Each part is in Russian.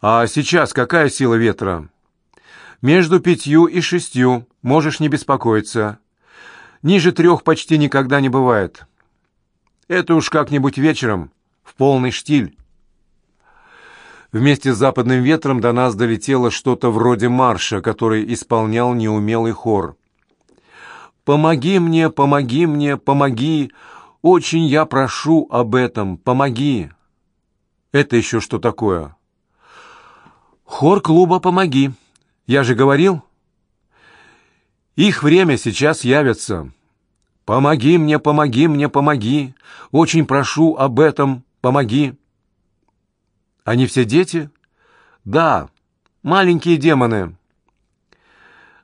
А сейчас какая сила ветра? Между пятью и шестью, можешь не беспокоиться. Ниже трех почти никогда не бывает. Это уж как-нибудь вечером, в полный штиль. Вместе с западным ветром до нас долетело что-то вроде марша, который исполнял неумелый хор. «Помоги мне, помоги мне, помоги! Очень я прошу об этом, помоги!» Это еще что такое? Хор клуба «Помоги». Я же говорил. Их время сейчас явится. Помоги мне, помоги мне, помоги. Очень прошу об этом, помоги. Они все дети? Да, маленькие демоны.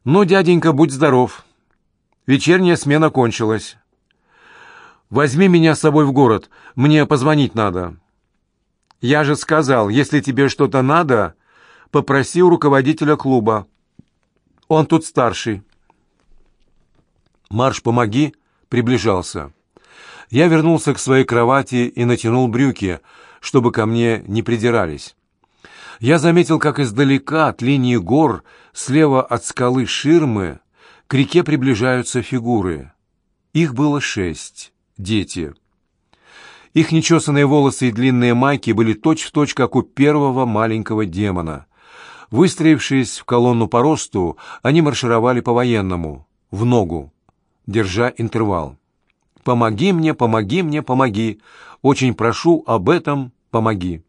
Ну, дяденька, будь здоров. Вечерняя смена кончилась. Возьми меня с собой в город, мне позвонить надо. Я же сказал, если тебе что-то надо, попроси у руководителя клуба. Он тут старший. Марш «Помоги» приближался. Я вернулся к своей кровати и натянул брюки, чтобы ко мне не придирались. Я заметил, как издалека, от линии гор, слева от скалы Ширмы, к реке приближаются фигуры. Их было шесть. Дети. Их нечесанные волосы и длинные майки были точь-в-точь, точь, как у первого маленького демона. Выстроившись в колонну по росту, они маршировали по-военному, в ногу, держа интервал. «Помоги мне, помоги мне, помоги! Очень прошу об этом, помоги!»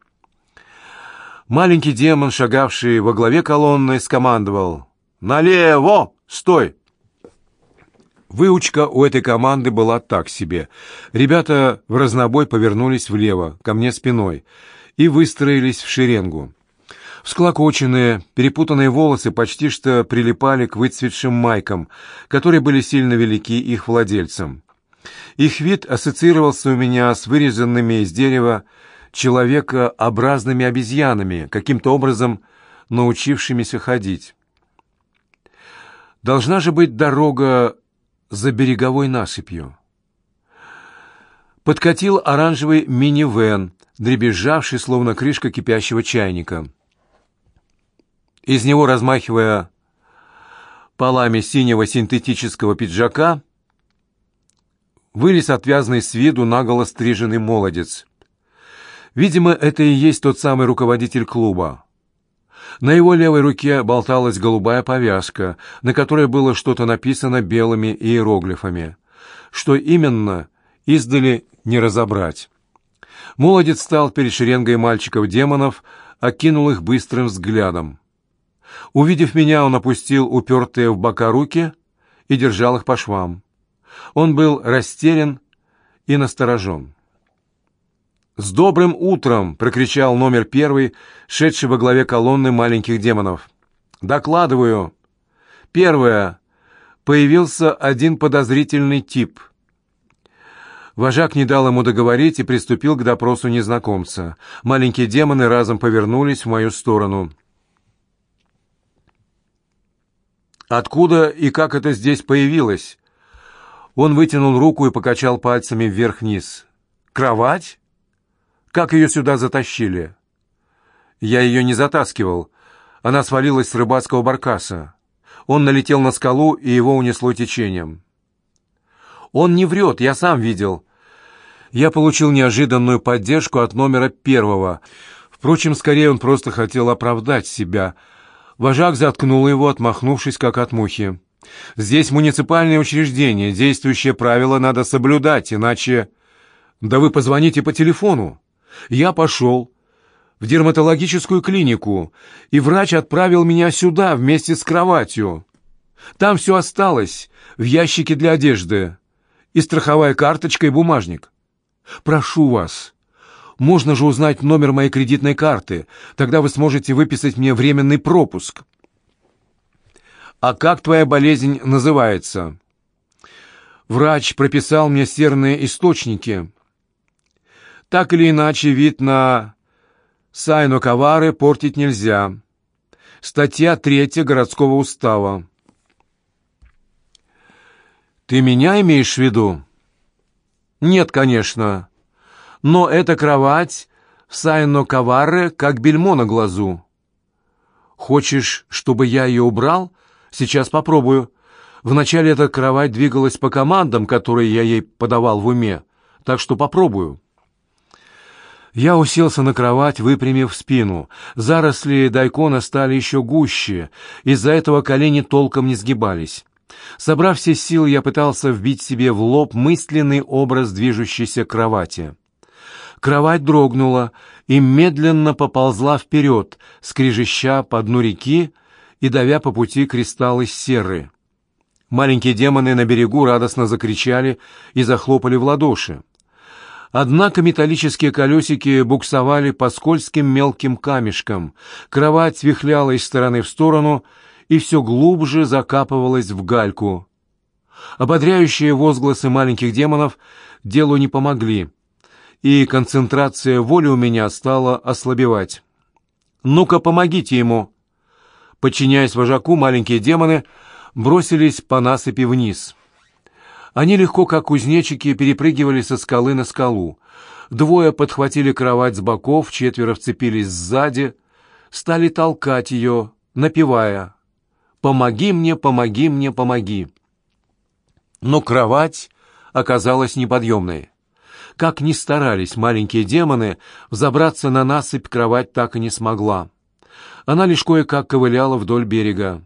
Маленький демон, шагавший во главе колонны, скомандовал «Налево! Стой!» Выучка у этой команды была так себе. Ребята в разнобой повернулись влево, ко мне спиной, и выстроились в шеренгу. Всклокоченные, перепутанные волосы почти что прилипали к выцветшим майкам, которые были сильно велики их владельцам. Их вид ассоциировался у меня с вырезанными из дерева человекообразными обезьянами, каким-то образом научившимися ходить. Должна же быть дорога за береговой насыпью. Подкатил оранжевый минивэн, дребезжавший, словно крышка кипящего чайника. Из него, размахивая полами синего синтетического пиджака, вылез отвязный с виду наголо стриженный молодец. Видимо, это и есть тот самый руководитель клуба. На его левой руке болталась голубая повязка, на которой было что-то написано белыми иероглифами. Что именно, издали не разобрать. Молодец стал перед шеренгой мальчиков-демонов, окинул их быстрым взглядом. Увидев меня, он опустил упертые в бока руки и держал их по швам. Он был растерян и насторожен. «С добрым утром!» — прокричал номер первый, шедший во главе колонны маленьких демонов. «Докладываю. Первое. Появился один подозрительный тип». Вожак не дал ему договорить и приступил к допросу незнакомца. Маленькие демоны разом повернулись в мою сторону. «Откуда и как это здесь появилось?» Он вытянул руку и покачал пальцами вверх-вниз. «Кровать?» Как ее сюда затащили?» «Я ее не затаскивал. Она свалилась с рыбацкого баркаса. Он налетел на скалу, и его унесло течением». «Он не врет, я сам видел». Я получил неожиданную поддержку от номера первого. Впрочем, скорее он просто хотел оправдать себя. Вожак заткнул его, отмахнувшись, как от мухи. «Здесь муниципальное учреждение, действующие правила надо соблюдать, иначе...» «Да вы позвоните по телефону». Я пошел в дерматологическую клинику, и врач отправил меня сюда вместе с кроватью. Там все осталось в ящике для одежды, и страховая карточка, и бумажник. Прошу вас, можно же узнать номер моей кредитной карты, тогда вы сможете выписать мне временный пропуск. А как твоя болезнь называется? Врач прописал мне серные источники. Так или иначе, вид на Сайну Кавары портить нельзя. Статья третья городского устава. «Ты меня имеешь в виду?» «Нет, конечно. Но эта кровать в Сайно Каваре как бельмо на глазу. Хочешь, чтобы я ее убрал? Сейчас попробую. Вначале эта кровать двигалась по командам, которые я ей подавал в уме, так что попробую. Я уселся на кровать, выпрямив спину. Заросли дайкона стали еще гуще, из-за этого колени толком не сгибались. Собрав все силы, я пытался вбить себе в лоб мысленный образ движущейся кровати. Кровать дрогнула и медленно поползла вперед, скрежеща по дну реки и давя по пути кристаллы серы. Маленькие демоны на берегу радостно закричали и захлопали в ладоши. Однако металлические колесики буксовали по скользким мелким камешкам, кровать вихляла из стороны в сторону и все глубже закапывалась в гальку. Ободряющие возгласы маленьких демонов делу не помогли, и концентрация воли у меня стала ослабевать. «Ну-ка, помогите ему!» Подчиняясь вожаку, маленькие демоны бросились по насыпи вниз — они легко, как кузнечики, перепрыгивали со скалы на скалу. Двое подхватили кровать с боков, четверо вцепились сзади, стали толкать ее, напевая «Помоги мне, помоги мне, помоги». Но кровать оказалась неподъемной. Как ни старались маленькие демоны, взобраться на насыпь кровать так и не смогла. Она лишь кое-как ковыляла вдоль берега.